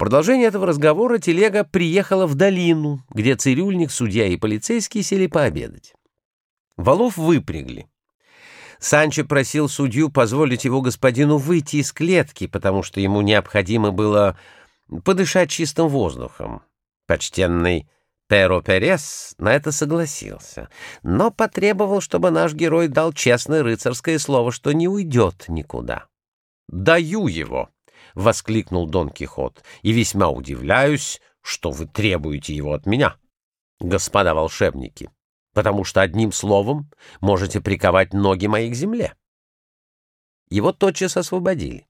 продолжение этого разговора телега приехала в долину, где цирюльник, судья и полицейские сели пообедать. Валов выпрягли. Санчо просил судью позволить его господину выйти из клетки, потому что ему необходимо было подышать чистым воздухом. Почтенный Перо Перес на это согласился, но потребовал, чтобы наш герой дал честное рыцарское слово, что не уйдет никуда. «Даю его!» — воскликнул Дон Кихот, — «и весьма удивляюсь, что вы требуете его от меня, господа волшебники, потому что одним словом можете приковать ноги мои к земле». Его тотчас освободили.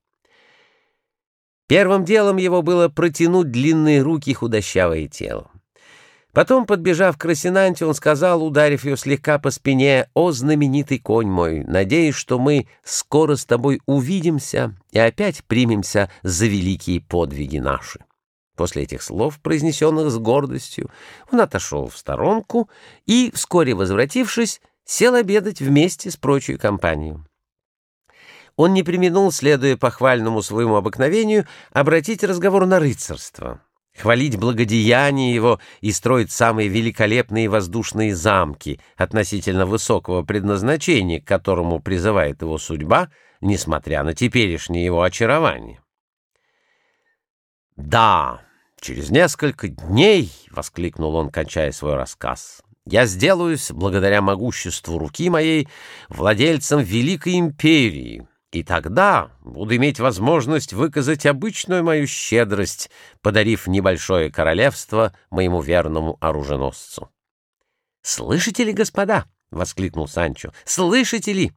Первым делом его было протянуть длинные руки худощавое тело. Потом, подбежав к Росинанте, он сказал, ударив ее слегка по спине, «О, знаменитый конь мой, надеюсь, что мы скоро с тобой увидимся и опять примемся за великие подвиги наши». После этих слов, произнесенных с гордостью, он отошел в сторонку и, вскоре возвратившись, сел обедать вместе с прочей компанией. Он не применул, следуя похвальному своему обыкновению, обратить разговор на рыцарство хвалить благодеяние его и строить самые великолепные воздушные замки относительно высокого предназначения, к которому призывает его судьба, несмотря на теперешнее его очарование. «Да, через несколько дней», — воскликнул он, кончая свой рассказ, — «я сделаюсь, благодаря могуществу руки моей, владельцем Великой Империи» И тогда буду иметь возможность выказать обычную мою щедрость, подарив небольшое королевство моему верному оруженосцу. «Слышите ли, господа?» — воскликнул Санчо. «Слышите ли?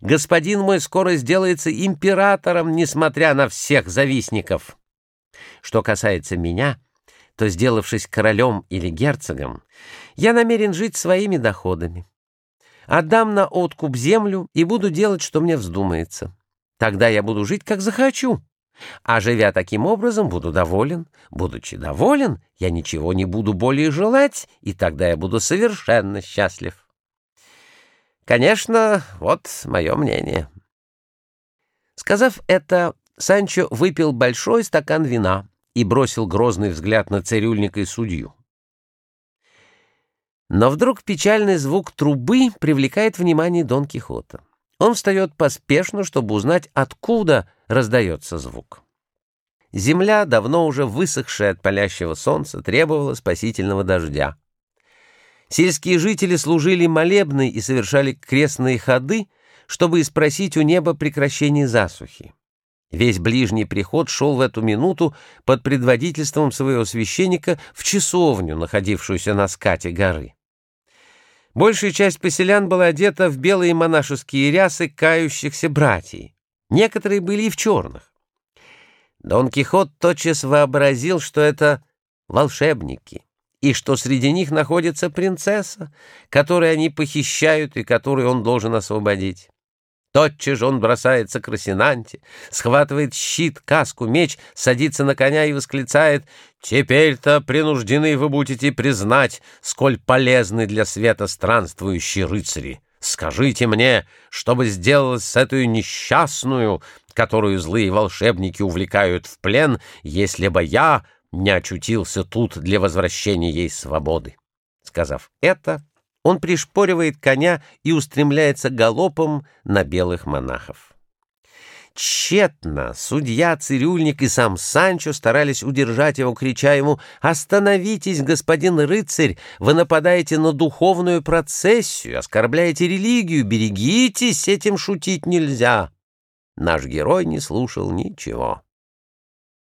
Господин мой скоро сделается императором, несмотря на всех завистников. Что касается меня, то, сделавшись королем или герцогом, я намерен жить своими доходами. Отдам на откуп землю и буду делать, что мне вздумается. Тогда я буду жить, как захочу. А живя таким образом, буду доволен. Будучи доволен, я ничего не буду более желать, и тогда я буду совершенно счастлив. Конечно, вот мое мнение. Сказав это, Санчо выпил большой стакан вина и бросил грозный взгляд на цирюльника и судью. Но вдруг печальный звук трубы привлекает внимание Дон Кихота. Он встает поспешно, чтобы узнать, откуда раздается звук. Земля, давно уже высохшая от палящего солнца, требовала спасительного дождя. Сельские жители служили молебны и совершали крестные ходы, чтобы спросить у неба прекращение засухи. Весь ближний приход шел в эту минуту под предводительством своего священника в часовню, находившуюся на скате горы. Большая часть поселян была одета в белые монашеские рясы кающихся братьев. Некоторые были и в черных. Дон Кихот тотчас вообразил, что это волшебники, и что среди них находится принцесса, которую они похищают и которую он должен освободить. Тотчас же он бросается к Росинанте, схватывает щит, каску, меч, садится на коня и восклицает «Теперь-то принуждены вы будете признать, сколь полезны для света странствующие рыцари. Скажите мне, что бы сделалось с этой несчастную, которую злые волшебники увлекают в плен, если бы я не очутился тут для возвращения ей свободы?» Сказав это, он пришпоривает коня и устремляется галопом на белых монахов. Тщетно судья, цирюльник и сам Санчо старались удержать его, крича ему «Остановитесь, господин рыцарь! Вы нападаете на духовную процессию, оскорбляете религию, берегитесь, этим шутить нельзя!» Наш герой не слушал ничего.